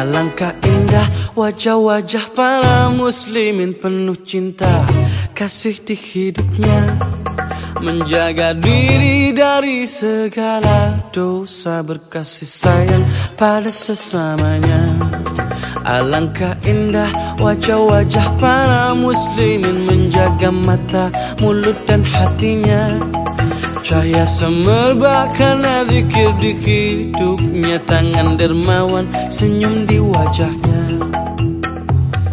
Alangkah indah wajah-wajah para muslimin penuh cinta kasih di hidupnya Menjaga diri dari segala dosa berkasih sayang pada sesamanya. Alangkah indah wajah-wajah para muslimin Menjaga mata, mulut dan hatinya Cahaya semerbak karena zikir di hidupnya. Tangan dermawan senyum di wajahnya.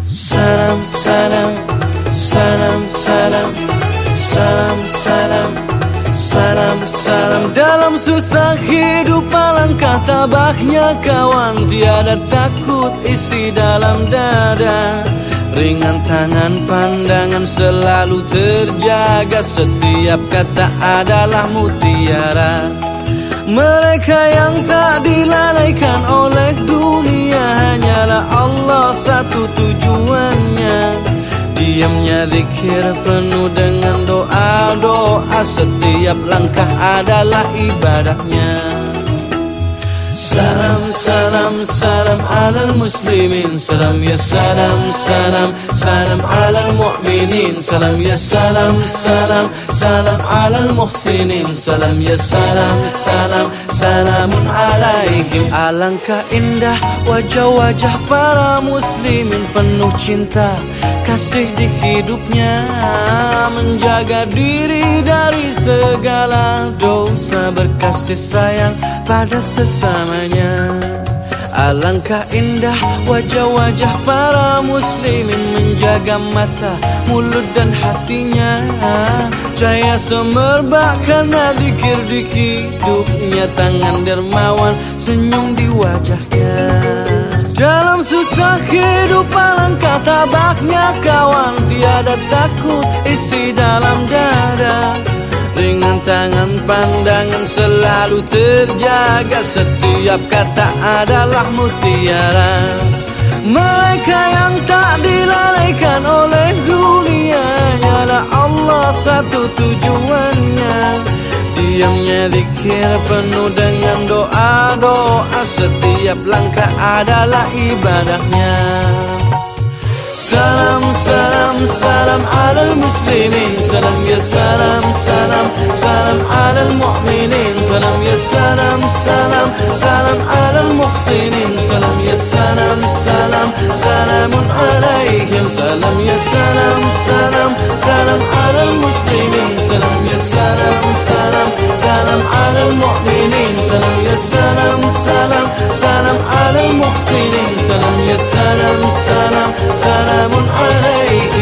Salam, salam, salam, salam Salam, salam, salam, salam. Dalam susah hidup alangkah tabahnya kawan. Tiada takut isi dalam dada Ringan tangan pandangan selalu terjaga. Setiap kata adalah mutiara. Mereka yang tak dilalaikan oleh dunia Hanyalah Allah satu tujuannya. Diamnya zikir penuh dengan doa-doa. Setiap langkah adalah ibadahnya. Salam, salam, salam alal muslimin. Salam ya salam, salam, salam alal mu'minin. Salam ya salam, salam, salam alal muhsinin. Salam ya salam, salam, salamun alaihim Alangkah indah wajah-wajah para muslimin Penuh cinta, kasih di hidupnya Menjaga diri dari segala dosa Berkasih sayang pada sesamanya Alangkah indah wajah-wajah para muslimin Menjaga mata, mulut dan hatinya. Cahaya semerbak karena zikir di hidupnya Tangan dermawan senyum di wajahnya. Dalam susah hidup alangkah tabaknya kawan Tiada takut isi dalam tangan pandangan selalu terjaga Setiap kata adalah mutiara. Mereka yang tak dilalaikan oleh dunia Hanyalah Allah satu tujuannya. Diamnya zikir penuh dengan doa-doa Setiap langkah adalah ibadahnya. Salam, salam, salam alal muslimin Salam ya salam, salam, salam alal mu'minin Salam ya salam, salam, salam alal muhsinin Salam ya salam, salam, salamun alaihim Salam ya salam, salam, salam alal muslimin Salam ya salam, salam, salam alal mu'minin Salam ya salam, salam, salam alal muhsinin Salam ya salam, salam, salamun alaihim